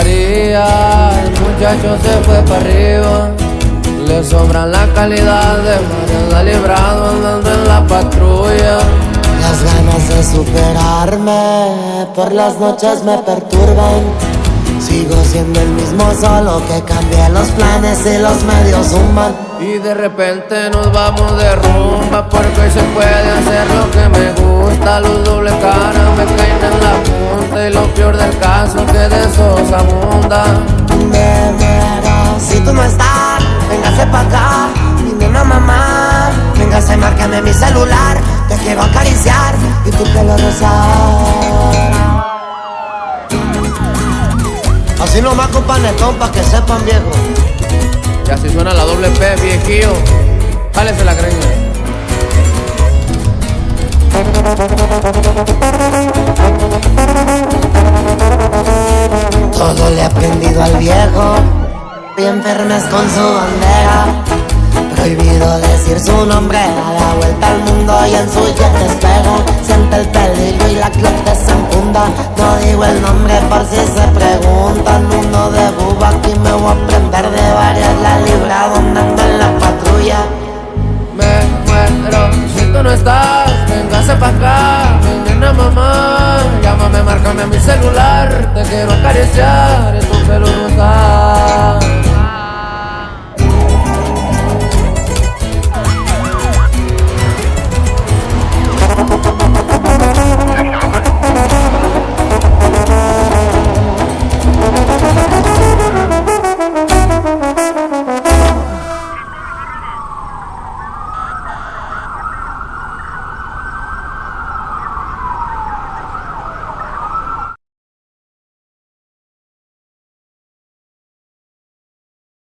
el muchacho se fue para arriba. Le sobra la calidad de Mariana librado andando en la patrulla. Las ganas de superarme por las noches me perturban. Sigo siendo el mismo, solo que cambié los planes y los medios suman. Y de repente nos vamos de rumba porque hoy se puede hacer lo que me gusta. Los doble cara me Márcame mi celular, te quiero acariciar y tu pelo rosar. Así nomás con panetón pa' que sepan viejo. Y así suena la doble P, viejillo. Jálese la greña. Todo le he aprendido al viejo, bien firmes con su bandera. Prohibido decir su nombre, da la vuelta al mundo y en su jet espera. Siente el peligro y la clock desenfunda. No digo el nombre por si se preguntan. Uno de buba, aquí me voy a aprender de varias. La libra donde ando en la patrulla. Me muero si tú no estás. Véngase pa' acá, nena mamá. Llámame, márcame a mi celular. Te quiero acariciar y tu pelo rosa.